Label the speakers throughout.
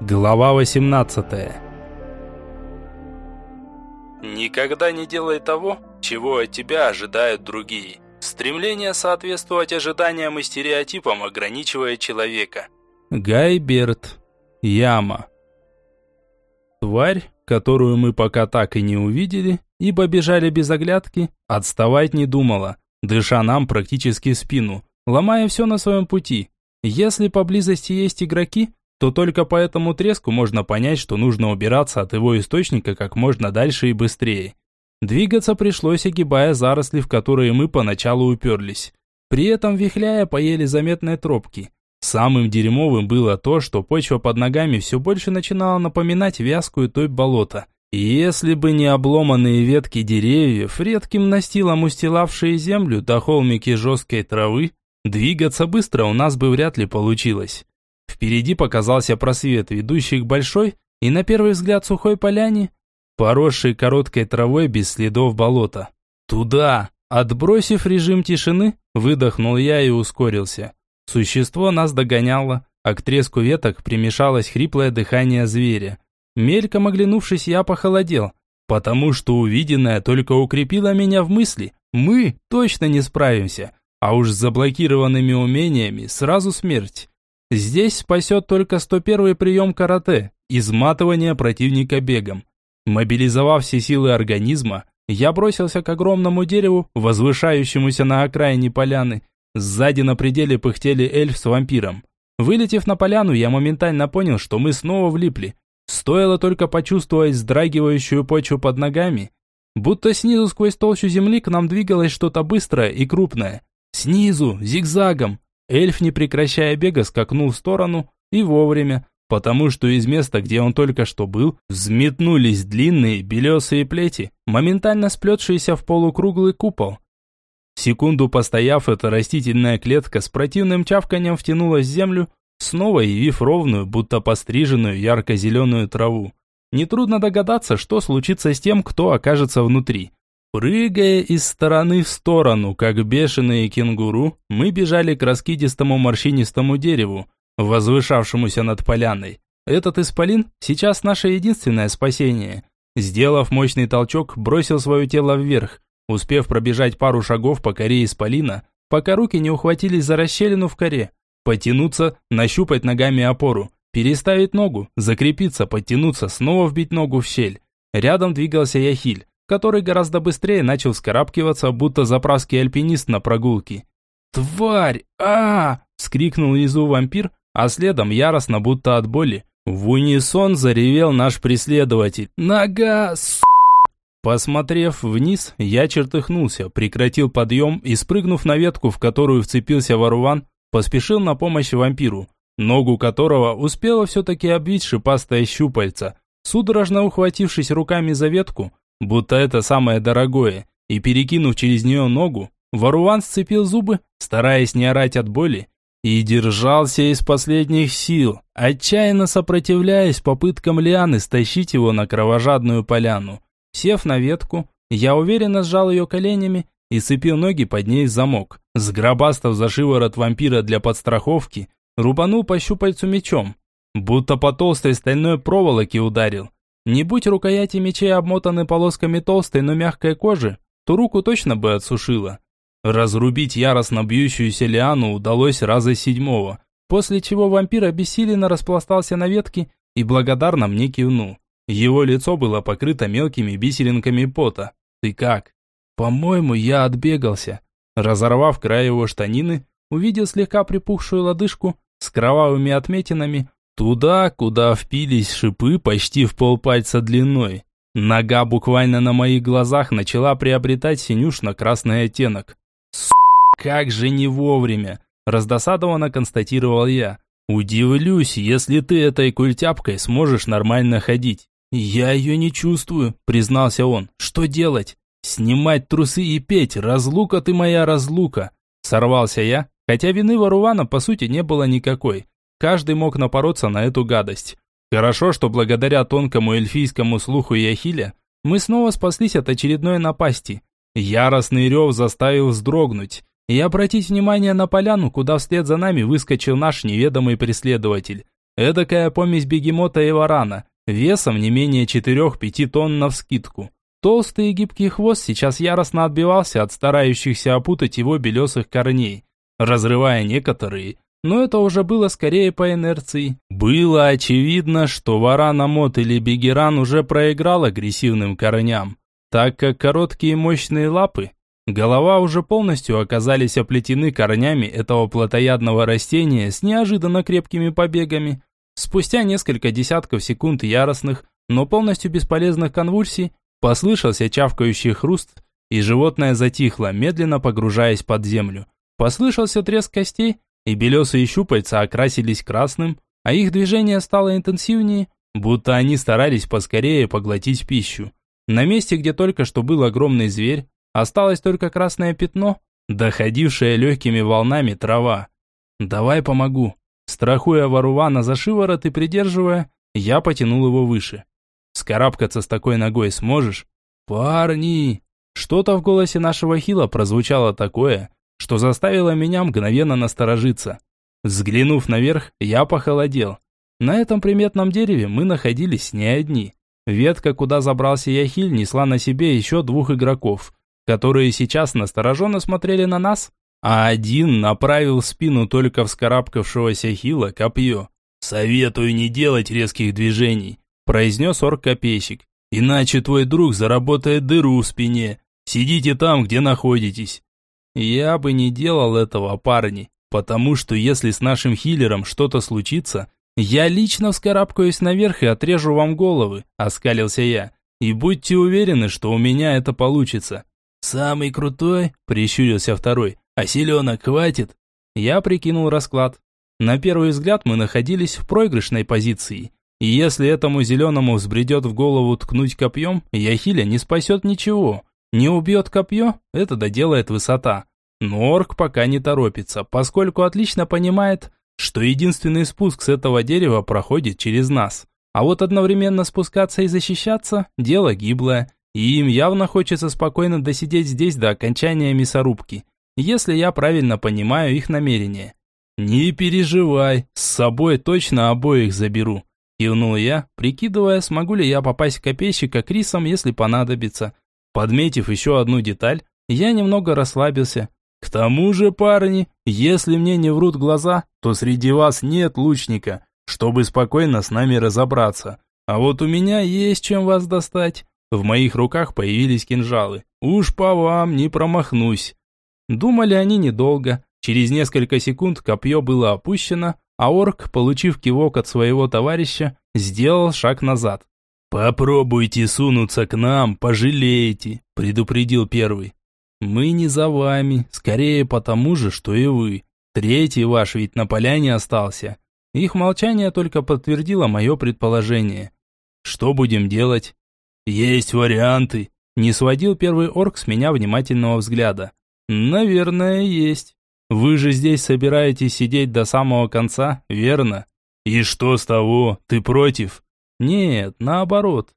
Speaker 1: Глава 18
Speaker 2: Никогда не делай того, чего от тебя ожидают другие. Стремление соответствовать ожиданиям и стереотипам ограничивает человека.
Speaker 1: Гай Берт. Яма. Тварь, которую мы пока так и не увидели, ибо бежали без оглядки, отставать не думала, дыша нам практически в спину, ломая все на своем пути. Если поблизости есть игроки, то только по этому треску можно понять, что нужно убираться от его источника как можно дальше и быстрее. Двигаться пришлось, огибая заросли, в которые мы поначалу уперлись. При этом вихляя по еле заметной тропке. Самым дерьмовым было то, что почва под ногами все больше начинала напоминать вязкую топь болота. И если бы не обломанные ветки деревьев, редким настилом устилавшие землю до холмики жесткой травы, двигаться быстро у нас бы вряд ли получилось. Впереди показался просвет, ведущий к большой и на первый взгляд сухой поляне, поросшей короткой травой без следов болота. Туда! Отбросив режим тишины, выдохнул я и ускорился. Существо нас догоняло, а к треску веток примешалось хриплое дыхание зверя. Мельком оглянувшись, я похолодел, потому что увиденное только укрепило меня в мысли. Мы точно не справимся, а уж с заблокированными умениями сразу смерть. Здесь спасет только 101 прием карате – изматывание противника бегом. Мобилизовав все силы организма, я бросился к огромному дереву, возвышающемуся на окраине поляны. Сзади на пределе пыхтели эльф с вампиром. Вылетев на поляну, я моментально понял, что мы снова влипли. Стоило только почувствовать вздрагивающую почву под ногами, будто снизу сквозь толщу земли к нам двигалось что-то быстрое и крупное. Снизу, зигзагом, Эльф, не прекращая бега, скакнул в сторону и вовремя, потому что из места, где он только что был, взметнулись длинные белесые плети, моментально сплетшиеся в полукруглый купол. Секунду постояв, эта растительная клетка с противным чавканием втянулась в землю, снова явив ровную, будто постриженную ярко-зеленую траву. Нетрудно догадаться, что случится с тем, кто окажется внутри. Прыгая из стороны в сторону, как бешеные кенгуру, мы бежали к раскидистому морщинистому дереву, возвышавшемуся над поляной. Этот исполин сейчас наше единственное спасение. Сделав мощный толчок, бросил свое тело вверх, успев пробежать пару шагов по коре исполина, пока руки не ухватились за расщелину в коре. Потянуться, нащупать ногами опору, переставить ногу, закрепиться, подтянуться, снова вбить ногу в щель. Рядом двигался Яхиль который гораздо быстрее начал скарабкиваться, будто заправский альпинист на прогулке. «Тварь! а, -а, скрикнул внизу вампир, а следом яростно, будто от боли. В унисон заревел наш преследователь. «Нога, с...» Посмотрев вниз, я чертыхнулся, прекратил подъем и, спрыгнув на ветку, в которую вцепился Варуван, поспешил на помощь вампиру, ногу которого успела все-таки обвить шипастое щупальца. Судорожно ухватившись руками за ветку, будто это самое дорогое, и перекинув через нее ногу, Варуван сцепил зубы, стараясь не орать от боли, и держался из последних сил, отчаянно сопротивляясь попыткам Лианы стащить его на кровожадную поляну. Сев на ветку, я уверенно сжал ее коленями и сцепил ноги под ней в замок. Сгробастав за шиворот вампира для подстраховки, рубанул по щупальцу мечом, будто по толстой стальной проволоке ударил. Не будь рукояти мечей обмотаны полосками толстой, но мягкой кожи, то руку точно бы отсушило. Разрубить яростно бьющуюся лиану удалось раза седьмого, после чего вампир обессиленно распластался на ветке и благодарно мне кивнул. Его лицо было покрыто мелкими бисеринками пота. «Ты как?» «По-моему, я отбегался». Разорвав край его штанины, увидел слегка припухшую лодыжку с кровавыми отметинами, Туда, куда впились шипы почти в полпальца длиной. Нога буквально на моих глазах начала приобретать синюшно-красный оттенок. С***, как же не вовремя, раздосадованно констатировал я. Удивлюсь, если ты этой культяпкой сможешь нормально ходить. Я ее не чувствую, признался он. Что делать? Снимать трусы и петь, разлука ты моя разлука. Сорвался я, хотя вины Варувана по сути не было никакой. Каждый мог напороться на эту гадость. Хорошо, что благодаря тонкому эльфийскому слуху Яхиля мы снова спаслись от очередной напасти. Яростный рев заставил вздрогнуть и обратить внимание на поляну, куда вслед за нами выскочил наш неведомый преследователь. Эдакая помесь бегемота и варана, весом не менее 4-5 тонн навскидку. Толстый и гибкий хвост сейчас яростно отбивался от старающихся опутать его белесых корней, разрывая некоторые, но это уже было скорее по инерции. Было очевидно, что вараномот или бегеран уже проиграл агрессивным корням, так как короткие мощные лапы, голова уже полностью оказались оплетены корнями этого плотоядного растения с неожиданно крепкими побегами. Спустя несколько десятков секунд яростных, но полностью бесполезных конвульсий, послышался чавкающий хруст, и животное затихло, медленно погружаясь под землю. Послышался треск костей, и белесые щупальца окрасились красным, а их движение стало интенсивнее, будто они старались поскорее поглотить пищу. На месте, где только что был огромный зверь, осталось только красное пятно, доходившее легкими волнами трава. «Давай помогу». Страхуя Варувана за шиворот и придерживая, я потянул его выше. «Скарабкаться с такой ногой сможешь?» «Парни!» Что-то в голосе нашего Хила прозвучало такое, что заставило меня мгновенно насторожиться. Взглянув наверх, я похолодел. На этом приметном дереве мы находились не одни. Ветка, куда забрался Яхиль, несла на себе еще двух игроков, которые сейчас настороженно смотрели на нас, а один направил в спину только вскарабкавшегося Хила копье. «Советую не делать резких движений», – произнес орк-копейщик. «Иначе твой друг заработает дыру в спине. Сидите там, где находитесь. Я бы не делал этого, парни, потому что если с нашим хиллером что-то случится, я лично вскарабкаюсь наверх и отрежу вам головы, оскалился я. И будьте уверены, что у меня это получится. Самый крутой, прищурился второй. А селенок хватит? Я прикинул расклад. На первый взгляд мы находились в проигрышной позиции. И если этому зеленому взбредет в голову ткнуть копьем, Яхиля не спасет ничего. Не убьет копье, это доделает высота. Но орк пока не торопится, поскольку отлично понимает, что единственный спуск с этого дерева проходит через нас. А вот одновременно спускаться и защищаться – дело гиблое, и им явно хочется спокойно досидеть здесь до окончания мясорубки, если я правильно понимаю их намерения. «Не переживай, с собой точно обоих заберу», – кивнул я, прикидывая, смогу ли я попасть в копейщика Крисом, если понадобится. Подметив еще одну деталь, я немного расслабился. К тому же, парни, если мне не врут глаза, то среди вас нет лучника, чтобы спокойно с нами разобраться. А вот у меня есть чем вас достать. В моих руках появились кинжалы. Уж по вам не промахнусь. Думали они недолго. Через несколько секунд копье было опущено, а орк, получив кивок от своего товарища, сделал шаг назад. «Попробуйте сунуться к нам, пожалеете», – предупредил первый. «Мы не за вами, скорее потому же, что и вы. Третий ваш ведь на поляне остался». Их молчание только подтвердило мое предположение. «Что будем делать?» «Есть варианты», – не сводил первый орк с меня внимательного взгляда. «Наверное, есть. Вы же здесь собираетесь сидеть до самого конца, верно?» «И что с того? Ты против?» Нет, наоборот.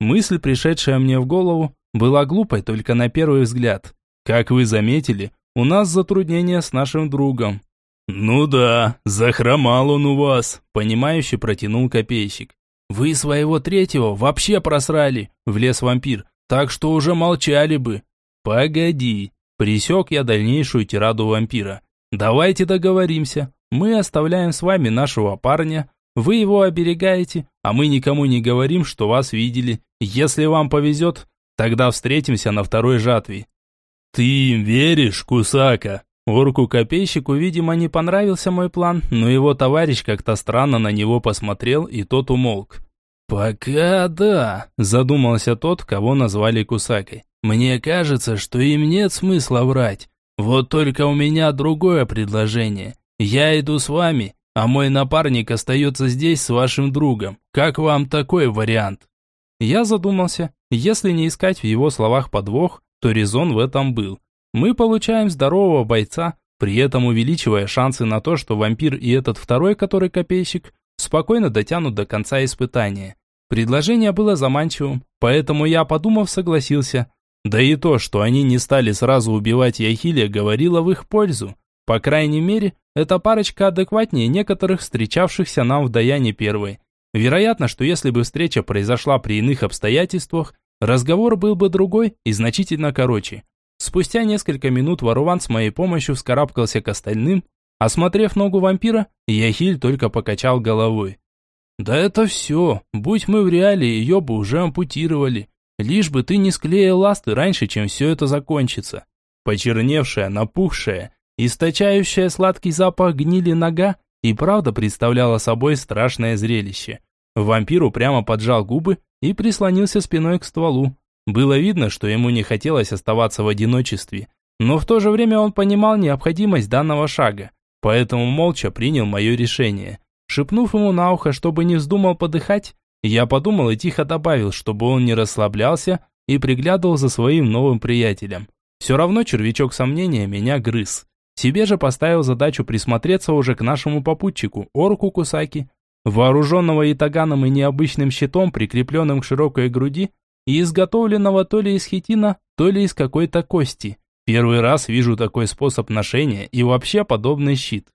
Speaker 1: Мысль, пришедшая мне в голову, была глупой только на первый взгляд. Как вы заметили, у нас затруднения с нашим другом. Ну да, захромал он у вас, понимающе протянул копейщик. Вы своего третьего вообще просрали, влез вампир, так что уже молчали бы. Погоди, пресек я дальнейшую тираду вампира. Давайте договоримся. Мы оставляем с вами нашего парня, вы его оберегаете, а мы никому не говорим, что вас видели. Если вам повезет, тогда встретимся на второй жатве». «Ты им веришь, Кусака?» Орку-копейщику, видимо, не понравился мой план, но его товарищ как-то странно на него посмотрел, и тот умолк. «Пока да», – задумался тот, кого назвали Кусакой. «Мне кажется, что им нет смысла врать. Вот только у меня другое предложение. Я иду с вами, а мой напарник остается здесь с вашим другом. Как вам такой вариант?» Я задумался. Если не искать в его словах подвох, то резон в этом был. Мы получаем здорового бойца, при этом увеличивая шансы на то, что вампир и этот второй, который копейщик, спокойно дотянут до конца испытания. Предложение было заманчивым, поэтому я, подумав, согласился. Да и то, что они не стали сразу убивать Яхиля, говорило в их пользу. По крайней мере, эта парочка адекватнее некоторых встречавшихся нам в Даяне первой. Вероятно, что если бы встреча произошла при иных обстоятельствах, разговор был бы другой и значительно короче. Спустя несколько минут Варуван с моей помощью вскарабкался к остальным. Осмотрев ногу вампира, Яхиль только покачал головой. «Да это все. Будь мы в реале, ее бы уже ампутировали. Лишь бы ты не склеил ласты раньше, чем все это закончится». Почерневшая, напухшая, источающая сладкий запах гнили нога и правда представляла собой страшное зрелище. Вампир упрямо поджал губы и прислонился спиной к стволу. Было видно, что ему не хотелось оставаться в одиночестве, но в то же время он понимал необходимость данного шага, поэтому молча принял мое решение. Шепнув ему на ухо, чтобы не вздумал подыхать, я подумал и тихо добавил, чтобы он не расслаблялся и приглядывал за своим новым приятелем. Все равно червячок сомнения меня грыз. Себе же поставил задачу присмотреться уже к нашему попутчику, орку Кусаки, вооруженного итаганом и необычным щитом, прикрепленным к широкой груди, и изготовленного то ли из хитина, то ли из какой-то кости. Первый раз вижу такой способ ношения и вообще подобный щит.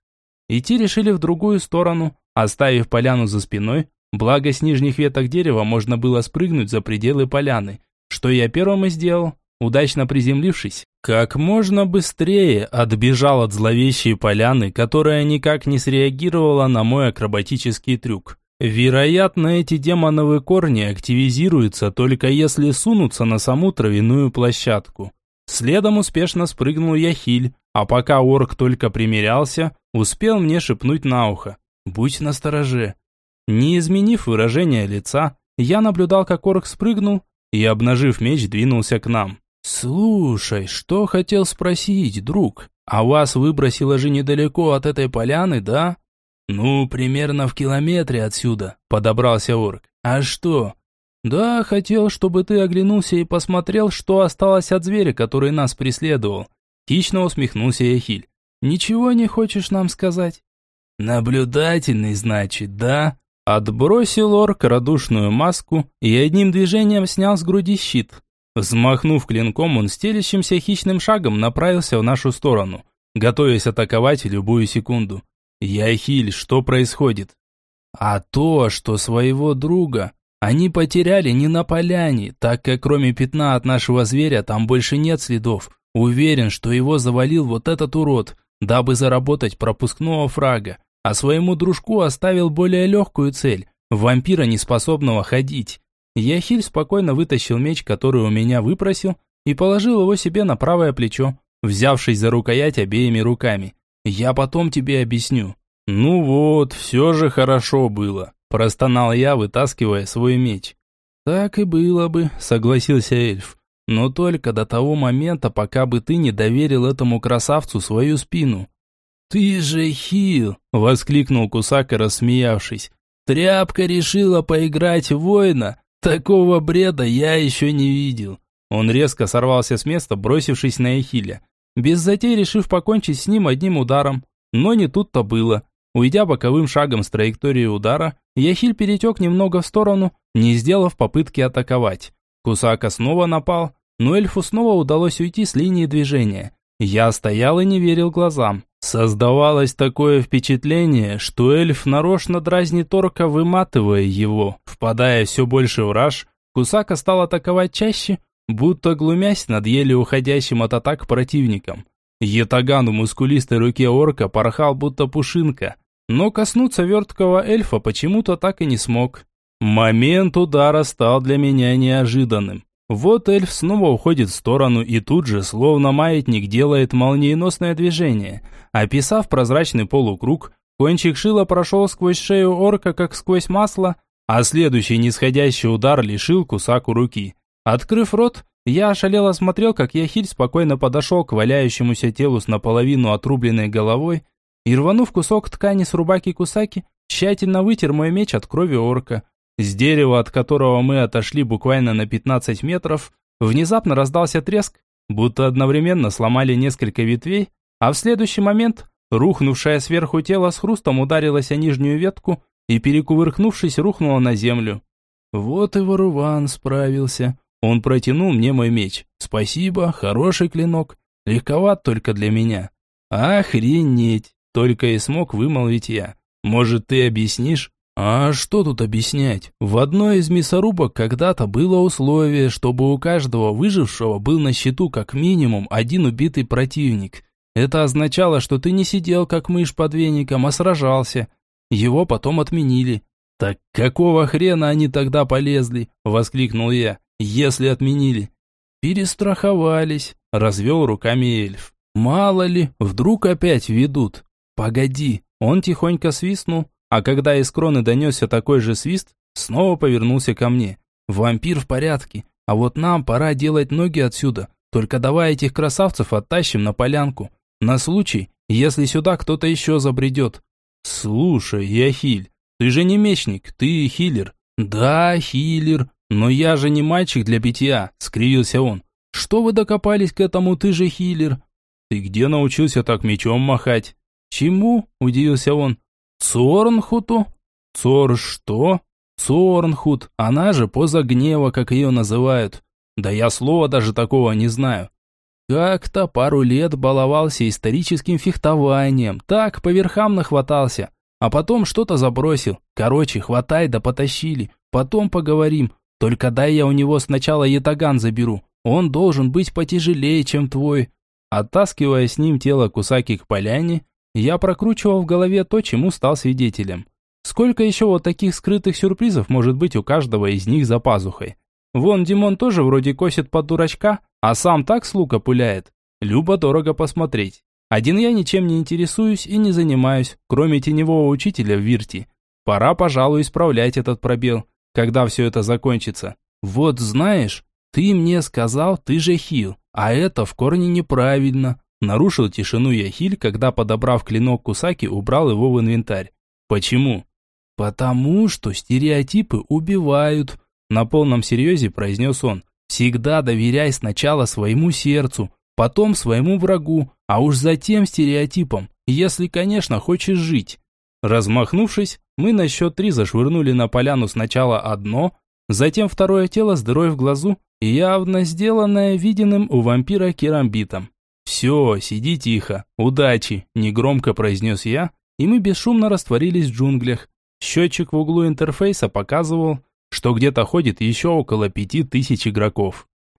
Speaker 1: Идти решили в другую сторону, оставив поляну за спиной, благо с нижних веток дерева можно было спрыгнуть за пределы поляны, что я первым и сделал, удачно приземлившись. Как можно быстрее отбежал от зловещей поляны, которая никак не среагировала на мой акробатический трюк. Вероятно, эти демоновые корни активизируются только если сунутся на саму травяную площадку. Следом успешно спрыгнул Яхиль, а пока орк только примерялся, успел мне шепнуть на ухо. «Будь настороже». Не изменив выражение лица, я наблюдал, как орк спрыгнул и, обнажив меч, двинулся к нам. «Слушай, что хотел спросить, друг? А вас выбросило же недалеко от этой поляны, да?» «Ну, примерно в километре отсюда», – подобрался орк. «А что?» «Да, хотел, чтобы ты оглянулся и посмотрел, что осталось от зверя, который нас преследовал». Хищно усмехнулся Яхиль. «Ничего не хочешь нам сказать?» «Наблюдательный, значит, да?» Отбросил орк радушную маску и одним движением снял с груди щит. Взмахнув клинком, он стелящимся хищным шагом направился в нашу сторону, готовясь атаковать в любую секунду. «Яхиль, что происходит?» «А то, что своего друга они потеряли не на поляне, так как кроме пятна от нашего зверя там больше нет следов. Уверен, что его завалил вот этот урод, дабы заработать пропускного фрага, а своему дружку оставил более легкую цель – вампира, неспособного ходить». Яхиль спокойно вытащил меч, который у меня выпросил, и положил его себе на правое плечо, взявшись за рукоять обеими руками. Я потом тебе объясню». «Ну вот, все же хорошо было», – простонал я, вытаскивая свой меч. «Так и было бы», – согласился эльф. «Но только до того момента, пока бы ты не доверил этому красавцу свою спину». «Ты же хил!» – воскликнул Кусака, рассмеявшись. «Тряпка решила поиграть в воина? Такого бреда я еще не видел». Он резко сорвался с места, бросившись на Эхиля без затей решив покончить с ним одним ударом. Но не тут-то было. Уйдя боковым шагом с траектории удара, Яхиль перетек немного в сторону, не сделав попытки атаковать. Кусака снова напал, но эльфу снова удалось уйти с линии движения. Я стоял и не верил глазам. Создавалось такое впечатление, что эльф нарочно дразнит орка, выматывая его. Впадая все больше в раж, Кусака стал атаковать чаще, будто глумясь над еле уходящим от атак противником. Ятаган в мускулистой руке орка порхал будто пушинка, но коснуться верткого эльфа почему-то так и не смог. Момент удара стал для меня неожиданным. Вот эльф снова уходит в сторону и тут же, словно маятник, делает молниеносное движение. Описав прозрачный полукруг, кончик шила прошел сквозь шею орка, как сквозь масло, а следующий нисходящий удар лишил кусаку руки. Открыв рот, я ошалело смотрел, как Яхиль спокойно подошел к валяющемуся телу с наполовину отрубленной головой и, рванув кусок ткани с рубаки Кусаки, тщательно вытер мой меч от крови орка. С дерева, от которого мы отошли буквально на 15 метров, внезапно раздался треск, будто одновременно сломали несколько ветвей, а в следующий момент рухнувшее сверху тело с хрустом ударилось о нижнюю ветку и, перекувыркнувшись, рухнуло на землю. Вот и Варуван справился. Он протянул мне мой меч. Спасибо, хороший клинок. Легковат только для меня. Охренеть, только и смог вымолвить я. Может, ты объяснишь? А что тут объяснять? В одной из мясорубок когда-то было условие, чтобы у каждого выжившего был на счету как минимум один убитый противник. Это означало, что ты не сидел как мышь под веником, а сражался. Его потом отменили. «Так какого хрена они тогда полезли?» – воскликнул я. «Если отменили?» «Перестраховались», – развел руками эльф. «Мало ли, вдруг опять ведут». «Погоди!» Он тихонько свистнул, а когда из кроны донесся такой же свист, снова повернулся ко мне. «Вампир в порядке, а вот нам пора делать ноги отсюда. Только давай этих красавцев оттащим на полянку. На случай, если сюда кто-то еще забредет». «Слушай, Яхиль, ты же не мечник, ты хилер». «Да, хилер, но я же не мальчик для питья», — скривился он. «Что вы докопались к этому, ты же хилер?» «Ты где научился так мечом махать?» «Чему?» – удивился он. Цорнхуту? Цор что? Цорнхут, она же поза гнева, как ее называют. Да я слова даже такого не знаю. Как-то пару лет баловался историческим фехтованием, так по верхам нахватался, а потом что-то забросил. Короче, хватай да потащили, потом поговорим. Только дай я у него сначала ятаган заберу, он должен быть потяжелее, чем твой. Оттаскивая с ним тело Кусаки к поляне, я прокручивал в голове то, чему стал свидетелем. Сколько еще вот таких скрытых сюрпризов может быть у каждого из них за пазухой? Вон Димон тоже вроде косит под дурачка, а сам так с лука пуляет. Любо-дорого посмотреть. Один я ничем не интересуюсь и не занимаюсь, кроме теневого учителя в Вирте. Пора, пожалуй, исправлять этот пробел, когда все это закончится. Вот знаешь, ты мне сказал, ты же хил, а это в корне неправильно. Нарушил тишину Яхиль, когда, подобрав клинок Кусаки, убрал его в инвентарь. Почему? Потому что стереотипы убивают, на полном серьезе произнес он. Всегда доверяй сначала своему сердцу, потом своему врагу, а уж затем стереотипам, если, конечно, хочешь жить. Размахнувшись, мы на счет три зашвырнули на поляну сначала одно, затем второе тело с дырой в глазу, явно сделанное виденным у вампира керамбитом. «Все, сиди тихо. Удачи!» – негромко произнес я, и мы бесшумно растворились в джунглях. Счетчик в углу интерфейса показывал, что где-то ходит еще около пяти тысяч игроков.